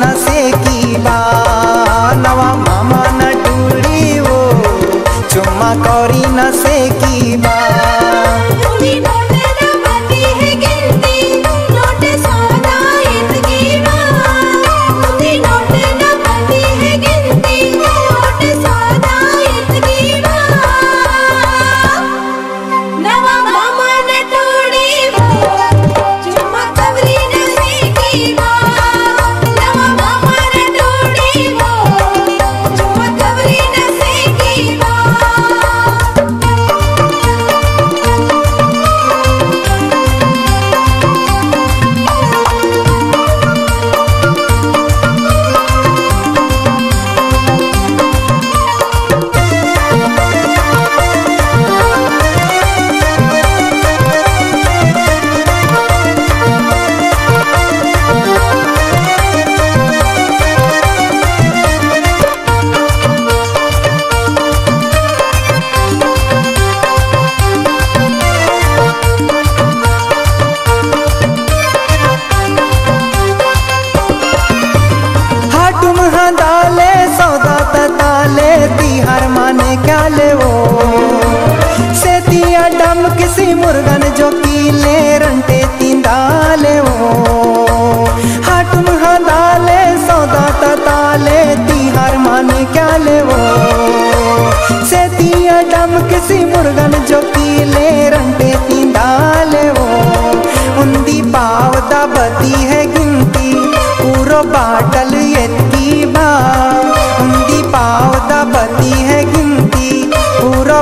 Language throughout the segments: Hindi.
न सेकी बा नवा मामा न टूड़ी वो बा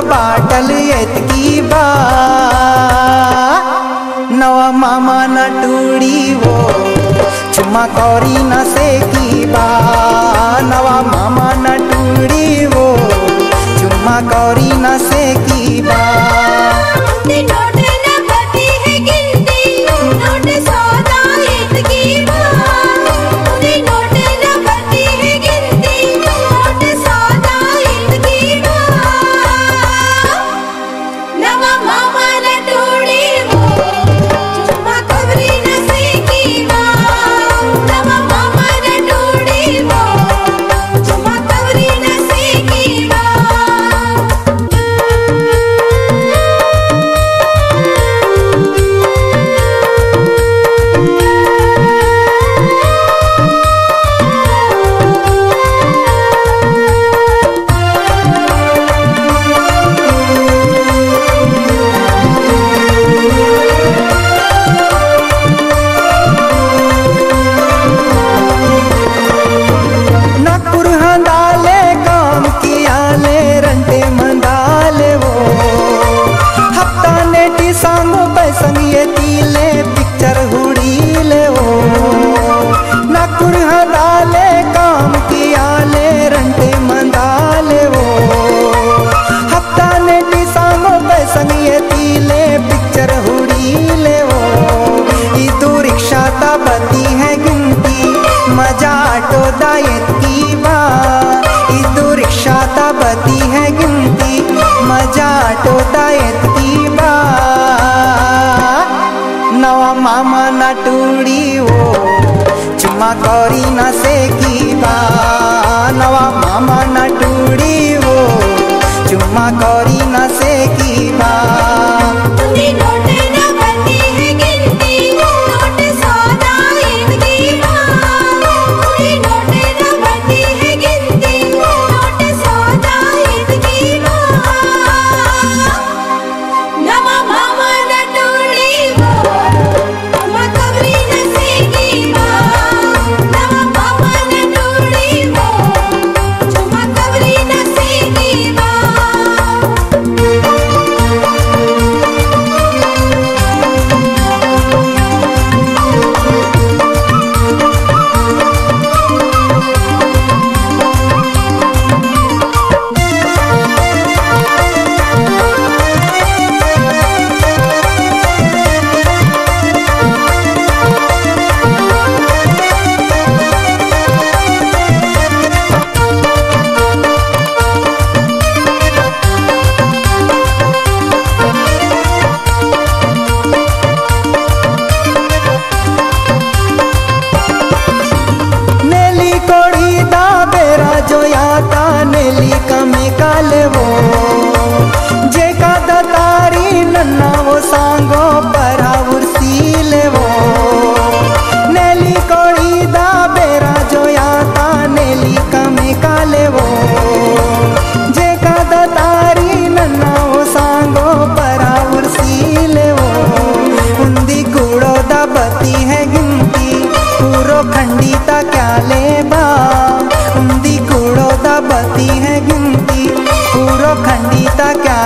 बाटल एतकी बा। नवा मामा न टूड़ी वो चुम्मा कौरी न से की बा। नवा मामा न टूड़ी वो चुम्मा कौरी न से की करी ना से नवा मामा ना टूड़ी वो। चुम्मा करी ना से की बा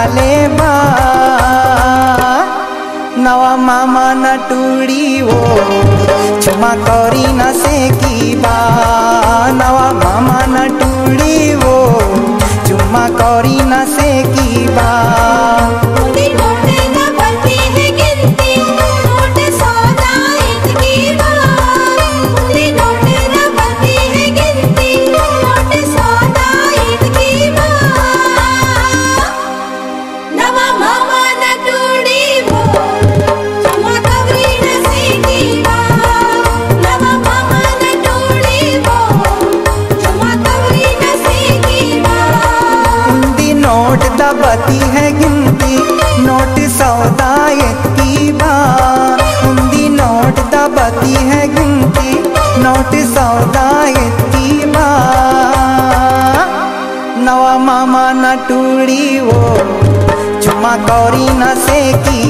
વાલે નવા મામા ના ટુડીઓ ચુમા કરી ન શેકી બા નવા મામા ના ટુડીઓ ચુમા કરી ન શેકી બા thank you